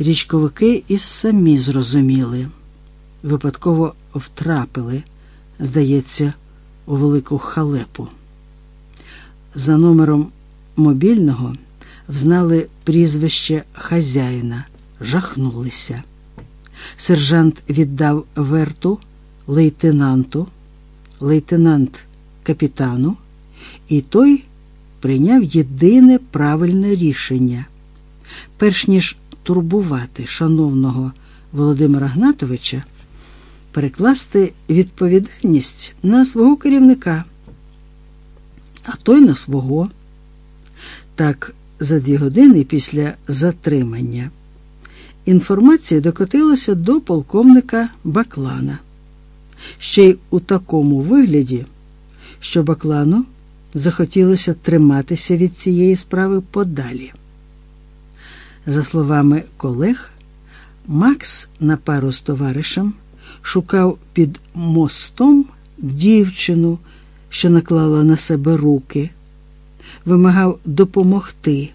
Річковики і самі зрозуміли, випадково втрапили, здається, у велику халепу. За номером мобільного взнали прізвище хазяїна, жахнулися. Сержант віддав верту лейтенанту, лейтенант капітану, і той прийняв єдине правильне рішення. Перш ніж турбувати шановного Володимира Гнатовича, перекласти відповідальність на свого керівника, а той на свого. Так, за дві години після затримання інформація докотилася до полковника Баклана. Ще й у такому вигляді, що Баклану захотілося триматися від цієї справи подалі. За словами колег, Макс на пару з товаришем шукав під мостом дівчину, що наклала на себе руки, вимагав допомогти.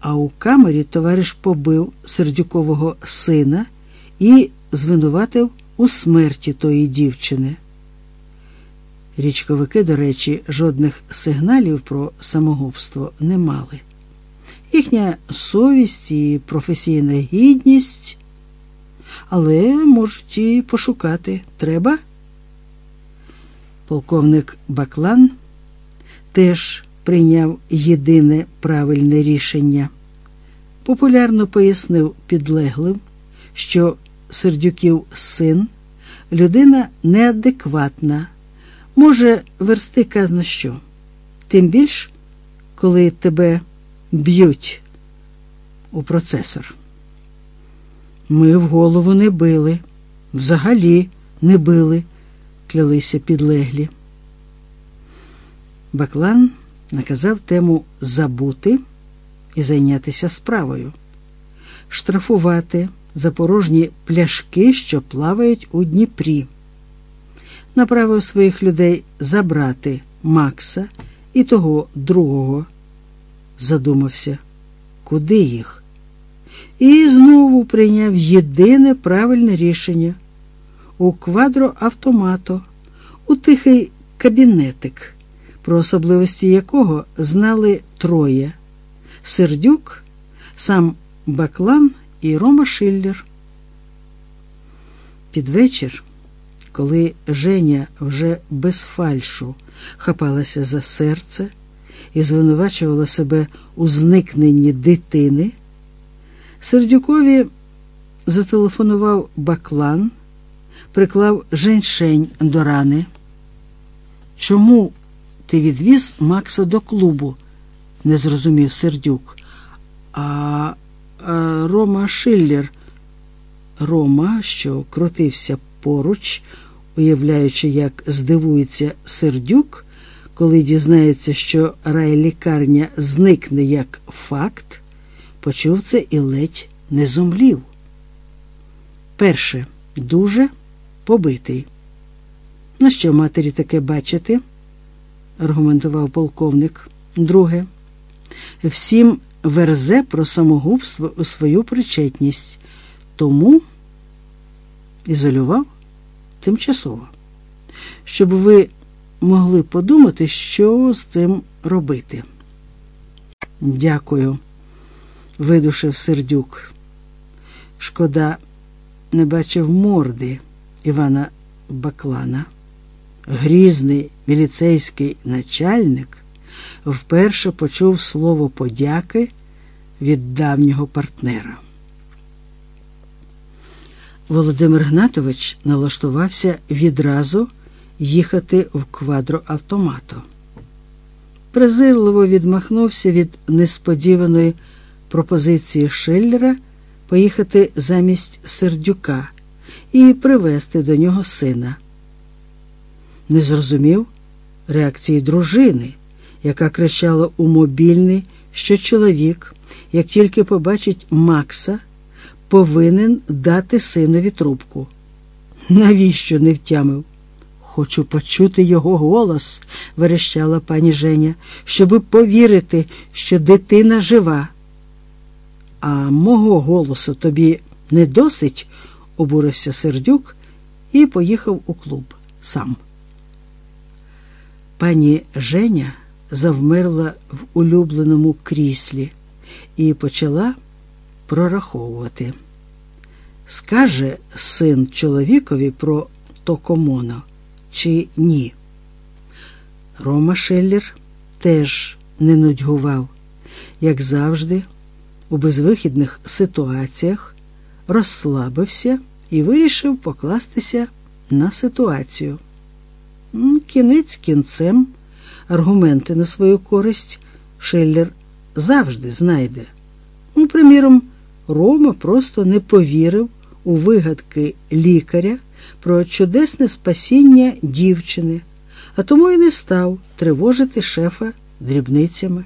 А у камері товариш побив сердюкового сина і звинуватив у смерті тої дівчини. Річковики, до речі, жодних сигналів про самогубство не мали. Їхня совість і професійна гідність, але можуть і пошукати треба. Полковник Баклан теж прийняв єдине правильне рішення. Популярно пояснив підлеглим, що Сердюків син людина неадекватна, може версти казна що. Тим більш, коли тебе б'ють у процесор. Ми в голову не били, взагалі не били, клялися підлеглі. Баклан наказав тему забути і зайнятися справою, штрафувати за порожні пляшки, що плавають у Дніпрі. Направив своїх людей забрати Макса і того другого. Задумався, куди їх? І знову прийняв єдине правильне рішення у квадроавтомато, у тихий кабінетик, про особливості якого знали троє Сердюк, сам Баклан і Рома Шиллер. Під вечір, коли Женя вже без фальшу хапалася за серце і звинувачувала себе у зникненні дитини, Сердюкові зателефонував Баклан, приклав женьшень до рани. Чому ти відвіз Макса до клубу? не зрозумів Сердюк. А, а Рома Шиллер, Рома, що крутився поруч, уявляючи, як здивується Сердюк, коли дізнається, що райлікарня зникне як факт, почув це і ледь не зумлів. Перше, дуже побитий. На що матері таке бачити? аргументував полковник. Друге, всім верзе про самогубство у свою причетність, тому ізолював тимчасово, щоб ви могли подумати, що з цим робити. Дякую, видушив сердюк. Шкода, не бачив морди Івана Баклана. Грізний міліцейський начальник вперше почув слово подяки від давнього партнера. Володимир Гнатович налаштувався відразу їхати в квадроавтомато. Презирливо відмахнувся від несподіваної пропозиції Шиллера поїхати замість сердюка і привезти до нього сина. Не зрозумів реакції дружини, яка кричала у мобільний, що чоловік, як тільки побачить Макса, повинен дати синові трубку. Навіщо не втямив? Хочу почути його голос, верещала пані Женя, щоби повірити, що дитина жива. А мого голосу тобі не досить, обурився сердюк і поїхав у клуб сам. Пані Женя завмерла в улюбленому кріслі і почала прораховувати. Скаже син чоловікові про Токомоно чи ні? Рома Шеллер теж не нудьгував, як завжди, у безвихідних ситуаціях розслабився і вирішив покластися на ситуацію. Кінець кінцем, аргументи на свою користь Шеллер завжди знайде. Ну, приміром, Рома просто не повірив у вигадки лікаря про чудесне спасіння дівчини, а тому й не став тривожити шефа дрібницями.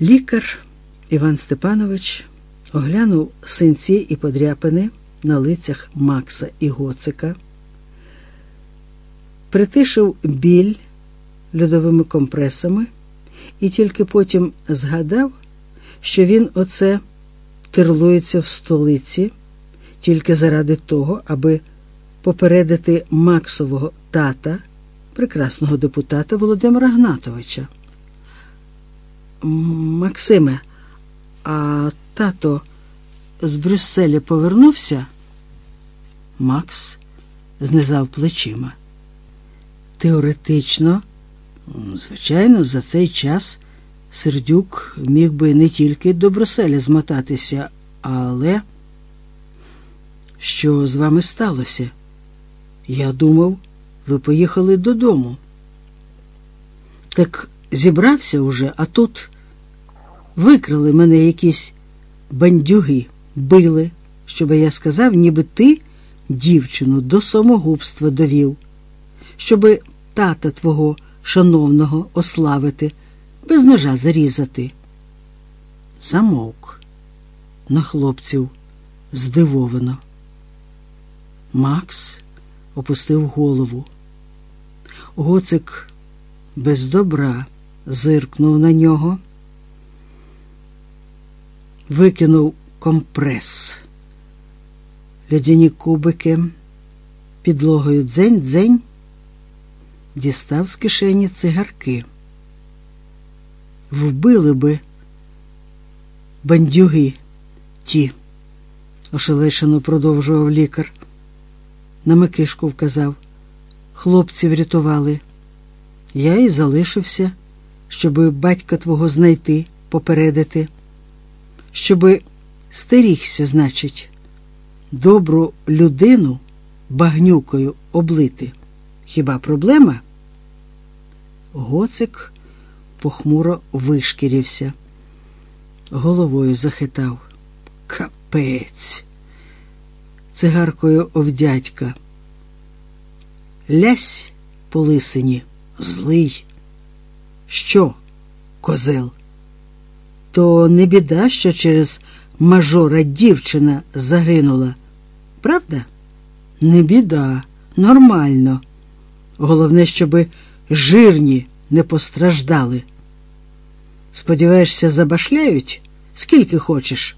Лікар Іван Степанович оглянув синці і подряпини на лицях Макса і Гоцика, притишив біль льодовими компресами і тільки потім згадав, що він оце терлується в столиці тільки заради того, аби попередити Максового тата, прекрасного депутата Володимира Гнатовича. Максиме, а тато з Брюсселя повернувся? Макс знизав плечима. Теоретично, звичайно, за цей час Сердюк міг би не тільки до Брюсселя змотатися, але що з вами сталося? Я думав, ви поїхали додому. Так зібрався уже, а тут викрали мене якісь бандюги, били, щоб я сказав, ніби ти дівчину до самогубства довів, щоби тата твого шановного ославити, без ножа зарізати. Замовк на хлопців здивовано. Макс опустив голову. Гоцик без добра зиркнув на нього, викинув компрес, льодяні кубики, підлогою дзень-дзень, дістав з кишені цигарки. Вбили би бандюги ті, ошелешено продовжував лікар. На Микишку вказав. Хлопців рятували. Я і залишився, щоби батька твого знайти, попередити, щоби стерігся, значить, добру людину багнюкою облити. Хіба проблема? Гоцик похмуро вишкірився, головою захитав. Капець цигаркою овдядька. Лясь по лисині, злий. Що, козел? То не біда, що через мажора дівчина загинула. Правда? Не біда, нормально. Головне, щоби жирні не постраждали. Сподіваєшся, забашляють скільки хочеш,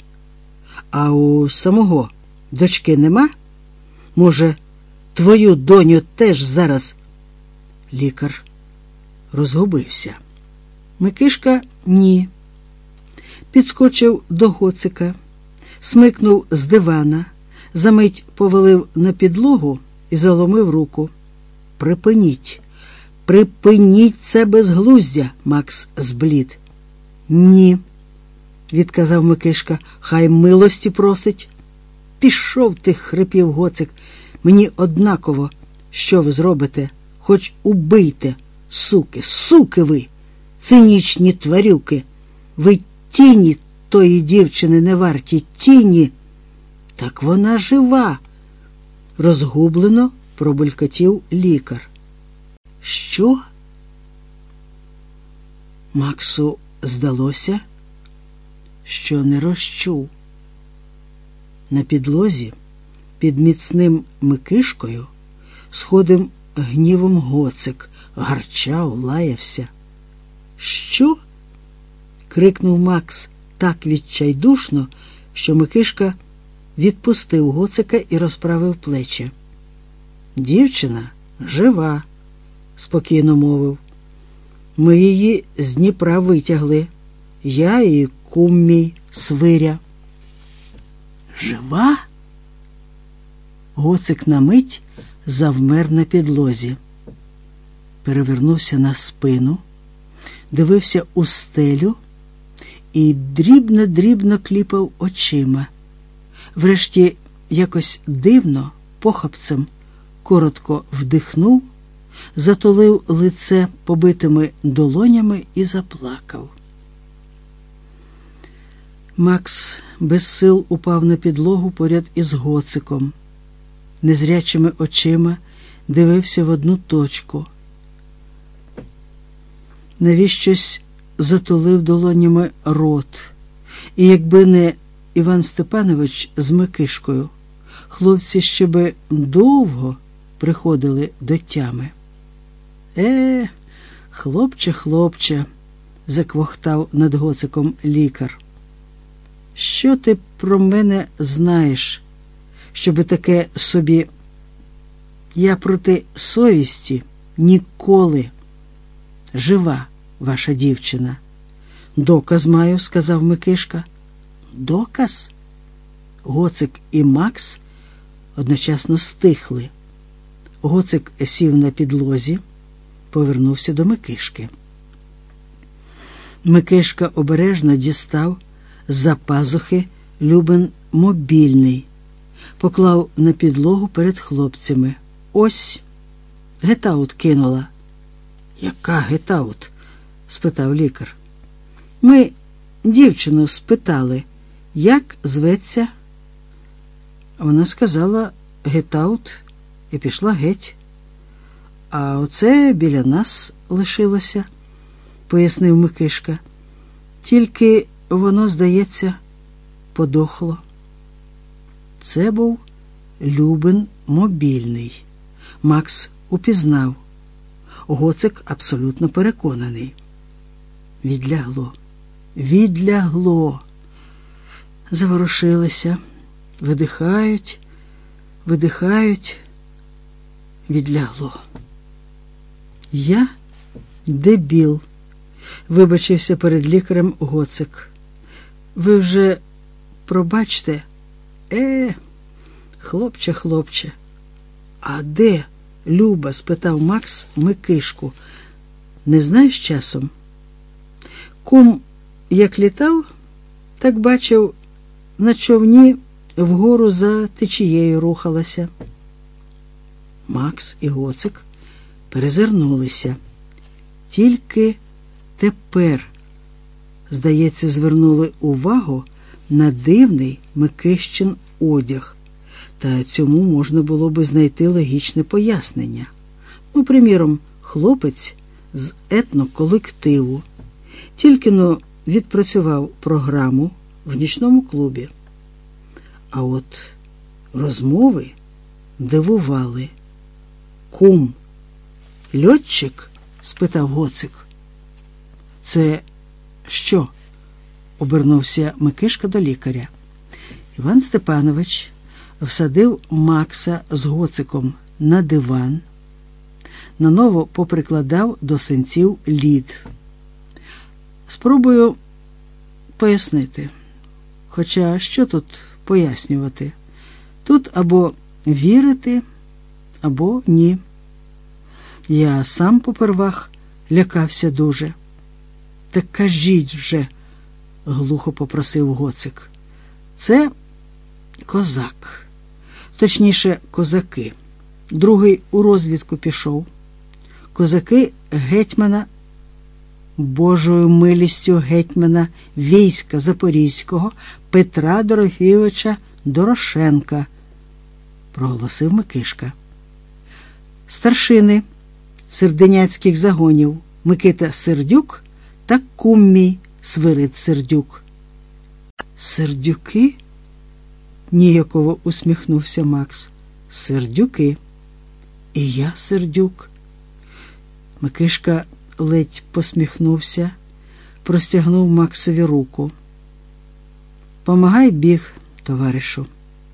а у самого Дочки нема? Може, твою доню теж зараз. Лікар розгубився. Микишка ні. Підскочив до гоцика, смикнув з дивана, замить повалив на підлогу і заломив руку. Припиніть, припиніть це безглуздя, Макс зблід. Ні, відказав Микишка, хай милості просить. Пішов ти, хрипів гоцик. Мені однаково, що ви зробите, хоч убийте, суки, суки ви, цинічні тварюки. Ви тіні тої дівчини не варті, тіні. Так вона жива. Розгублено пробулькотів лікар. Що? Максу здалося, що не розчув. На підлозі під міцним Микишкою сходив гнівом гоцик, гарчав, лаявся. Що? крикнув Макс так відчайдушно, що Микишка відпустив гоцика і розправив плечі. Дівчина жива, спокійно мовив. Ми її з Дніпра витягли. Я і кум мій свиря. Жива? Гоцик на мить завмер на підлозі, перевернувся на спину, дивився у стелю і дрібно-дрібно кліпав очима. Врешті якось дивно, похапцем, коротко вдихнув, затулив лице побитими долонями і заплакав. Макс без сил упав на підлогу поряд із гоциком, незрячими очима дивився в одну точку. Навіщось затулив долонями рот, і якби не Іван Степанович з Микишкою, хлопці ще би довго приходили до тями. Е, хлопче, хлопче, заквохтав над гоциком лікар. Що ти про мене знаєш, щоби таке собі? Я проти совісті ніколи. Жива ваша дівчина. Доказ маю, сказав Микишка. Доказ? Гоцик і Макс одночасно стихли. Гоцик сів на підлозі, повернувся до Микишки. Микишка обережно дістав з-за пазухи Любен мобільний, поклав на підлогу перед хлопцями. Ось гетаут кинула. Яка гетаут? спитав лікар. Ми дівчину спитали, як зветься. Вона сказала гетаут і пішла геть. А оце біля нас лишилося, пояснив Микишка. Тільки воно, здається, подохло. Це був Любин мобільний. Макс упізнав. Гоцик абсолютно переконаний. Відлягло, відлягло. Заворушилися, видихають, видихають, відлягло. Я дебіл, вибачився перед лікарем Гоцик. Ви вже пробачте, е, хлопче, хлопче, а де? Люба? спитав Макс Микишку. Не знаєш часом? Кум як літав, так бачив, на човні вгору за течією рухалася. Макс і Гоцик перезирнулися. Тільки тепер, здається, звернули увагу на дивний Микищин одяг, та цьому можна було би знайти логічне пояснення. Ну, приміром, хлопець з етноколективу тільки но відпрацював програму в нічному клубі. А от розмови дивували. Кум, льотчик? спитав гоцик. Це що? обернувся Микишка до лікаря. Іван Степанович всадив Макса з гоциком на диван, наново поприкладав до синців лід. Спробую пояснити. Хоча що тут пояснювати? Тут або вірити, або ні. Я сам попервах лякався дуже. Так кажіть вже, глухо попросив гоцик. Це козак, точніше, козаки. Другий у розвідку пішов. Козаки гетьмана Божою милістю гетьмана війська Запорізького Петра Дорофійовича Дорошенка, проголосив Микишка. Старшини серденяцьких загонів Микита Сердюк та кум Свирид Сердюк. Сердюки? ніяково усміхнувся Макс. Сердюки. І я сердюк. Микишка ледь посміхнувся, простягнув Максові руку. Помагай біг, товаришу.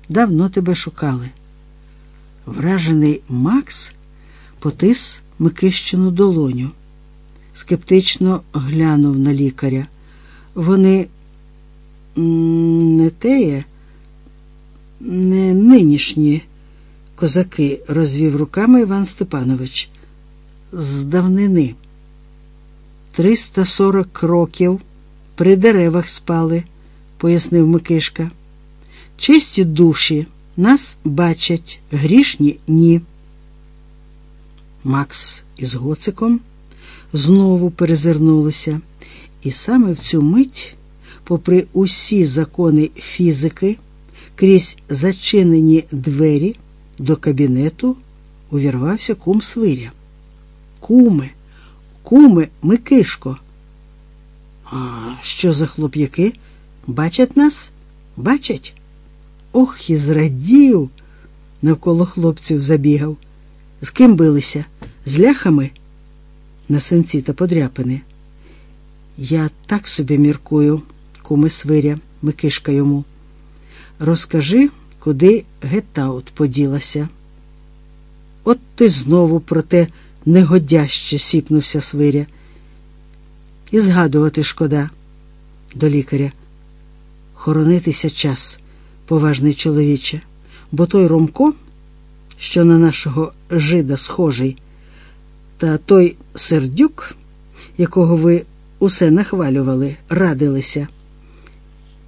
Давно тебе шукали. Вражений Макс потис Микищину долоню, скептично глянув на лікаря. Вони не теє, не нинішні козаки, розвів руками Іван Степанович. З давнини. Триста сорок років при деревах спали, пояснив Микишка. Чисті душі нас бачать, грішні ні. Макс із гоциком знову перезирнулися, і саме в цю мить, попри усі закони фізики, крізь зачинені двері до кабінету увірвався кум свиря. Куме, куме, Микишко. А що за хлоп'яки? Бачать нас? Бачать? Ох, і зрадів, навколо хлопців забігав. З ким билися? З ляхами? На синці та подряпини. Я так собі міркую, куме свиря, Микишка йому. Розкажи, куди гетаут поділася. От ти знову про те негодяще сіпнувся свиря. І згадувати шкода до лікаря. Хоронитися час, поважний чоловіче, бо той Ромко, що на нашого жида схожий, та той сердюк, якого ви усе нахвалювали, радилися,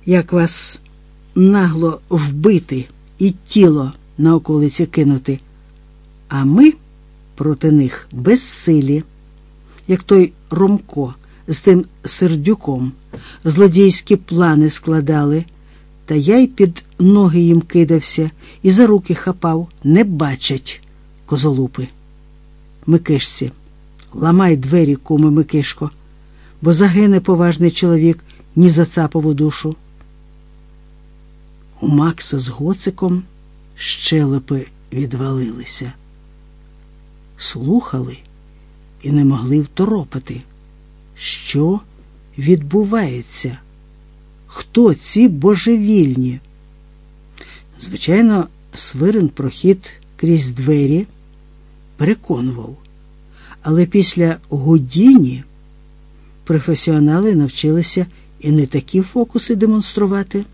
як вас нагло вбити і тіло на околиці кинути, а ми проти них безсилі, як той Ромко з тим сердюком, злодійські плани складали, та я й під ноги їм кидався і за руки хапав, не бачать козолупи. Микишці, ламай двері, куми Микишко, бо загине поважний чоловік ні за цапову душу. У Макса з гоциком щелепи відвалилися. Слухали і не могли второпати, що відбувається, хто ці божевільні. Звичайно, свирин прохід крізь двері переконував, але після Гудіні професіонали навчилися і не такі фокуси демонструвати.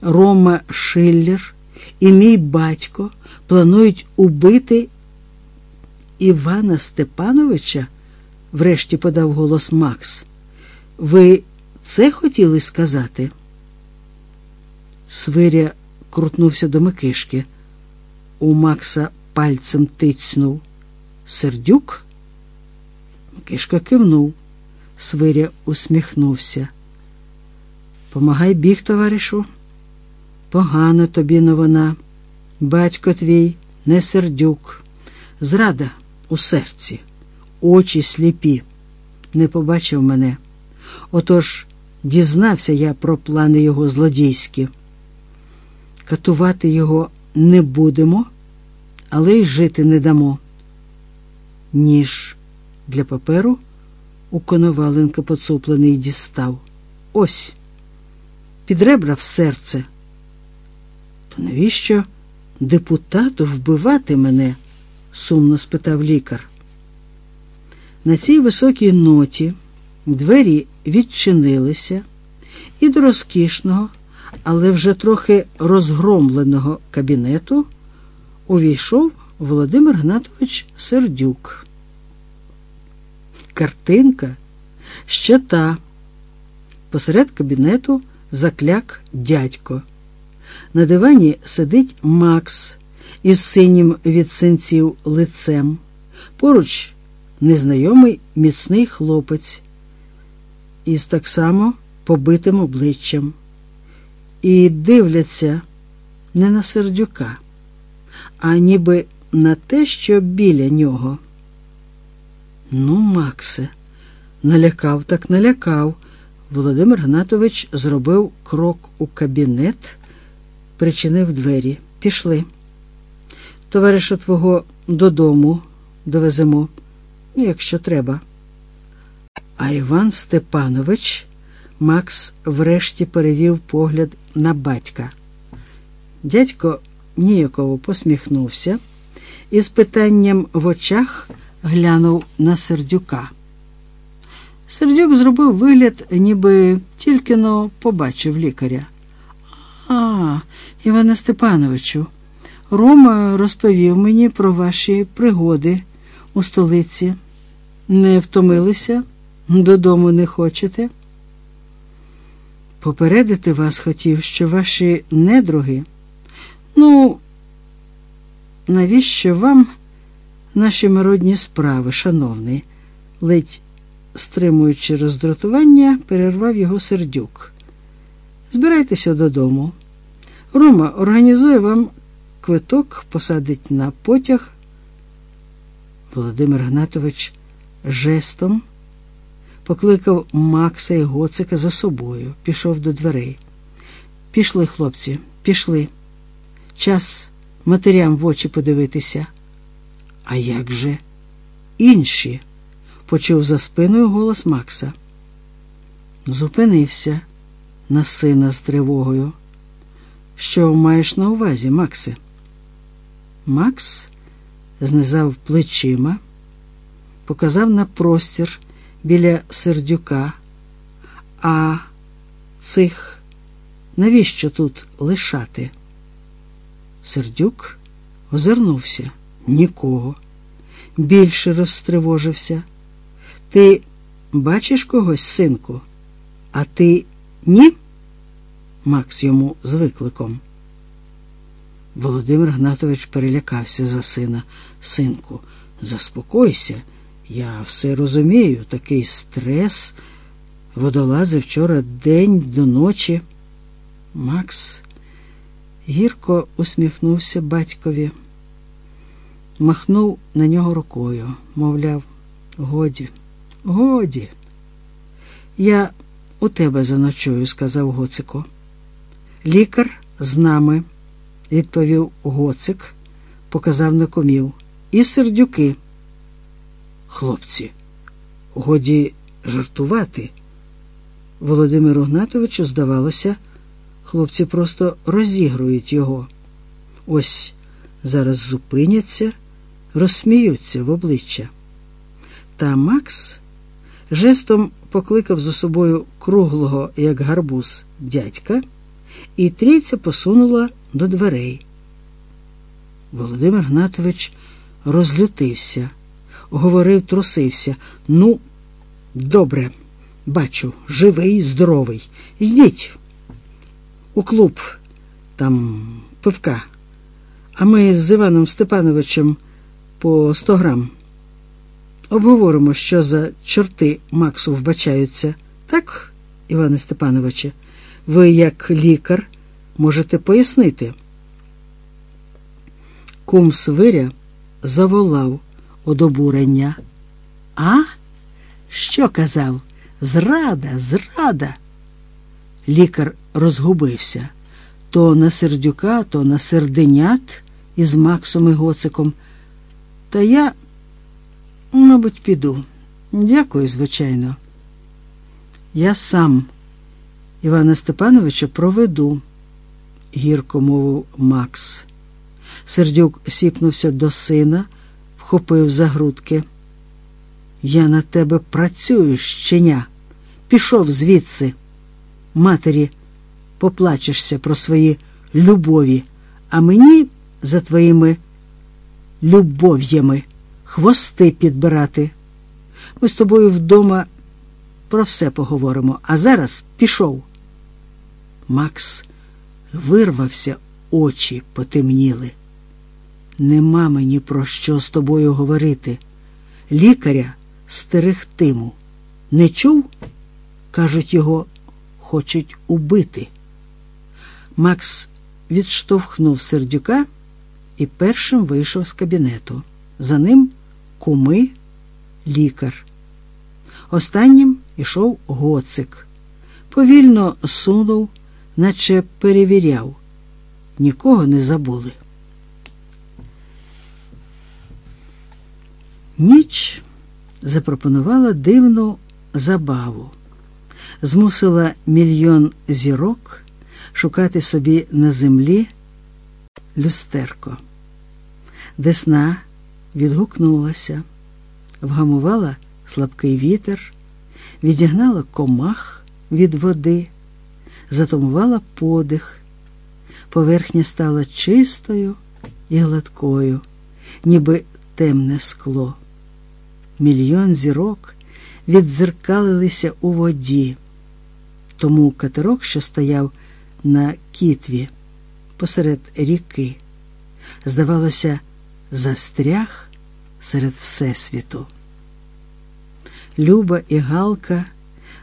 Рома Шиллер і мій батько планують убити Івана Степановича, врешті подав голос Макс. Ви це хотіли сказати? Свиря крутнувся до Микишки. У Макса пальцем тицнув. Сердюк? Микишка кивнув. Свиря усміхнувся. Помагай біг, товаришу. Погана тобі новина. Батько твій не сердюк. Зрада у серці, очі сліпі. Не побачив мене. Отож дізнався я про плани його злодійські. Катувати його не будемо, але й жити не дамо. Ніж для паперу у Коноваленка поцуплений дістав. Ось, під ребра в серце. То навіщо депутату вбивати мене? сумно спитав лікар. На цій високій ноті двері відчинилися, і до розкішного, але вже трохи розгромленого кабінету увійшов Володимир Гнатович Сердюк. Картинка ще та. Посеред кабінету закляк дядько. На дивані сидить Макс із синім від синців лицем. Поруч незнайомий міцний хлопець із так само побитим обличчям. І дивляться не на сердюка, а ніби на те, що біля нього. Ну, Максе, налякав так налякав. Володимир Гнатович зробив крок у кабінет, причинив двері. Пішли. Товариша твого додому довеземо, якщо треба. А Іван Степанович Макс врешті перевів погляд на батька. Дядько ніяково посміхнувся і з питанням в очах глянув на сердюка. Сердюк зробив вигляд, ніби тільки но побачив лікаря. А, Іване Степановичу, Рома розповів мені про ваші пригоди у столиці. Не втомилися? Додому не хочете? Попередити вас хотів, що ваші недруги. Ну, навіщо вам наші миродні справи, шановний? ледь стримуючи роздратування, перервав його сердюк. Збирайтеся додому. Рома організує вам квиток, посадить на потяг. Володимир Гнатович жестом покликав Макса і Гоцика за собою, пішов до дверей. Пішли, хлопці, пішли. Час матерям в очі подивитися. А як же інші? почув за спиною голос Макса. Зупинився на сина з тривогою. Що маєш на увазі, Максе? Макс знизав плечима, показав на простір біля сердюка, а цих навіщо тут лишати? Сердюк озирнувся нікого, більше розтривожився. Ти бачиш когось, синку, а ти ні? Макс йому з викликом. Володимир Гнатович перелякався за сина. Синку, заспокойся, я все розумію, такий стрес. Водолази вчора день до ночі. Макс гірко усміхнувся батькові, махнув на нього рукою, мовляв, годі, годі. Я у тебе заночую, сказав Гоцико. Лікар з нами, відповів Гоцик, показав на комів. І сердюки. Хлопці, годі жартувати. Володимиру Гнатовичу здавалося, хлопці просто розігрують його. Ось зараз зупиняться, розсміються в обличчя. Та Макс жестом покликав за собою круглого, як гарбуз, дядька, і трійця посунула до дверей. Володимир Гнатович розлютився, говорив, трусився. Ну, добре, бачу, живий, здоровий. Йдіть у клуб, там пивка, а ми з Іваном Степановичем по сто грам. Обговоримо, що за чорти Максу вбачаються. Так, Іване Степановиче, ви, як лікар, можете пояснити. Кум Свиря заволав од обурення. А? Що казав? Зрада, зрада. Лікар розгубився то на сердюка, то на серденят із Максом і Гоциком. Та я, мабуть, піду. Дякую, звичайно. Я сам Івана Степановича проведу, гірко мовив Макс. Сердюк сіпнувся до сина, вхопив за грудки. Я на тебе працюю, щеня. Пішов звідси. Матері, поплачешся про свої любові, а мені за твоїми любов'ями хвости підбирати. Ми з тобою вдома про все поговоримо, а зараз пішов. Макс вирвався, очі потемніли. Нема мені про що з тобою говорити. Лікаря стерегтиму. Не чув? Кажуть, його хочуть убити. Макс відштовхнув сердюка і першим вийшов з кабінету. За ним куми, лікар. Останнім ішов гоцик. Повільно сунув, наче перевіряв. Нікого не забули. Ніч запропонувала дивну забаву, змусила мільйон зірок шукати собі на землі люстерко. Десна відгукнулася, вгамувала слабкий вітер, відігнала комах від води, затумувала подих, поверхня стала чистою і гладкою, ніби темне скло. Мільйон зірок віддзеркалилися у воді, тому катерок, що стояв на кітві посеред ріки, здавалося, застряг серед Всесвіту. Люба і Галка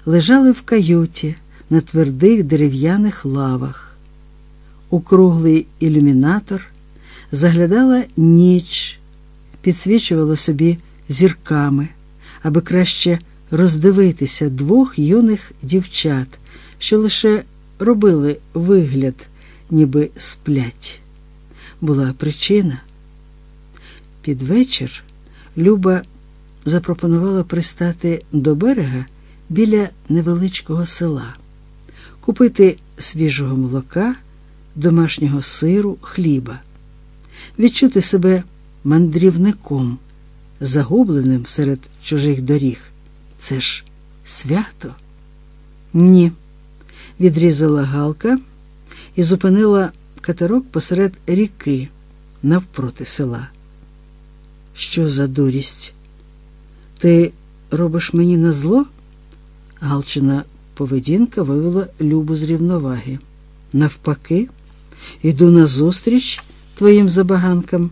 лежали в каюті на твердих дерев'яних лавах. У круглий ілюмінатор заглядала ніч, підсвічувала собі зірками, аби краще роздивитися двох юних дівчат, що лише робили вигляд, ніби сплять. Була причина. Під вечір Люба запропонувала пристати до берега біля невеличкого села, купити свіжого молока, домашнього сиру, хліба, відчути себе мандрівником, загубленим серед чужих доріг. Це ж свято? Ні, відрізала Галка і зупинила катерок посеред ріки навпроти села. Що за дурість? Ти робиш мені на зло? Галчина поведінка вивела Любу з рівноваги. Навпаки, іду назустріч твоїм забаганкам,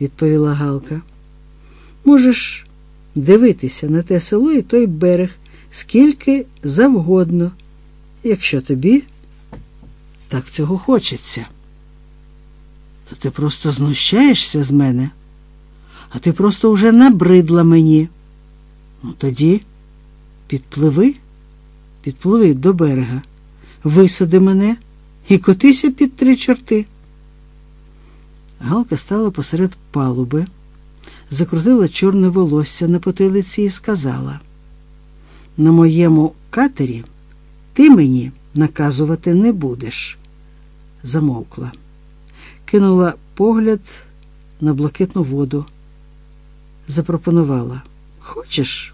відповіла Галка. Можеш дивитися на те село і той берег скільки завгодно, якщо тобі так цього хочеться. То ти просто знущаєшся з мене, а ти просто вже набридла мені. Ну тоді підпливи, підпливи до берега, висади мене і котися під три чорти. Галка стала посеред палуби, закрутила чорне волосся на потилиці і сказала: На моєму катері ти мені наказувати не будеш. Замовкла, кинула погляд на блакитну воду, запропонувала. Хочеш,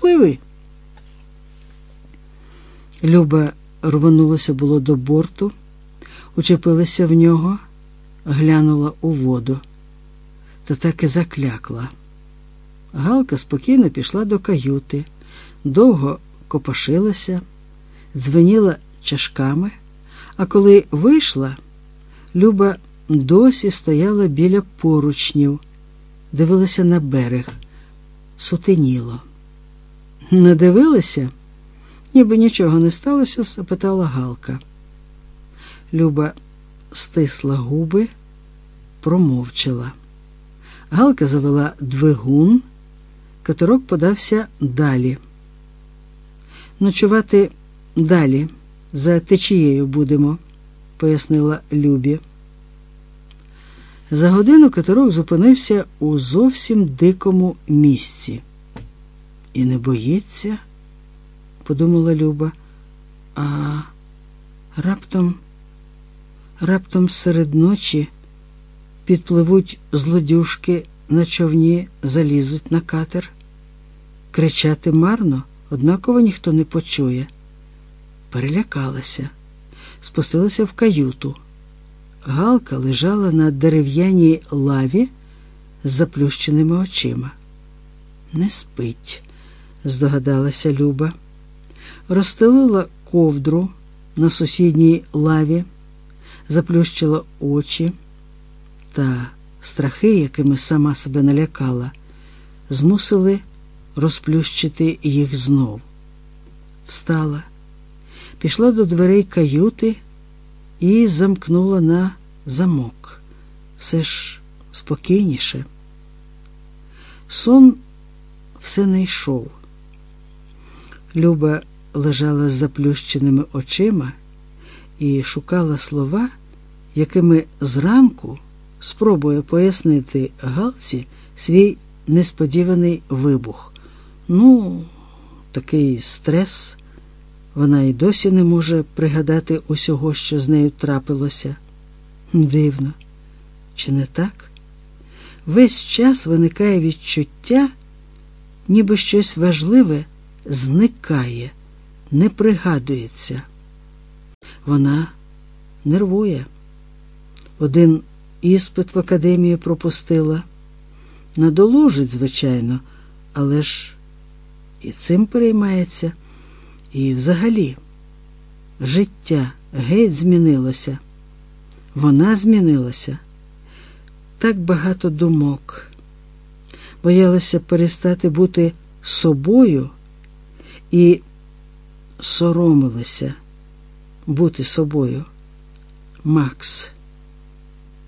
пливи. Люба рванулася було до борту, учепилася в нього, глянула у воду та так і заклякла. Галка спокійно пішла до каюти, довго копошилася, дзвеніла чашками, а коли вийшла, Люба досі стояла біля поручнів, дивилася на берег, сутеніло. Не дивилася, ніби нічого не сталося, запитала Галка. Люба стисла губи, промовчала. Галка завела двигун, каторок подався далі. Ночувати далі, за течією будемо, пояснила Любі. За годину каторок зупинився у зовсім дикому місці. І не боїться, подумала Люба, а раптом, раптом серед ночі підпливуть злодюшки на човні, залізуть на катер. Кричати марно, однаково ніхто не почує. Перелякалася, спустилася в каюту. Галка лежала на дерев'яній лаві з заплющеними очима. Не спить, здогадалася Люба, розстелила ковдру на сусідній лаві, заплющила очі та страхи, якими сама себе налякала, змусили розплющити їх знов. Встала, пішла до дверей каюти і замкнула на замок. Все ж спокійніше. Сон все не йшов. Люба лежала з заплющеними очима і шукала слова, якими зранку спробує пояснити Галці свій несподіваний вибух. Ну, такий стрес, вона й досі не може пригадати усього, що з нею трапилося. Дивно, чи не так? Весь час виникає відчуття, ніби щось важливе зникає, не пригадується. Вона нервує. Один іспит в академії пропустила. Надоложить, звичайно, але ж і цим переймається. І взагалі життя геть змінилося. Вона змінилася. Так багато думок. Боялася перестати бути собою і соромилася бути собою. Макс.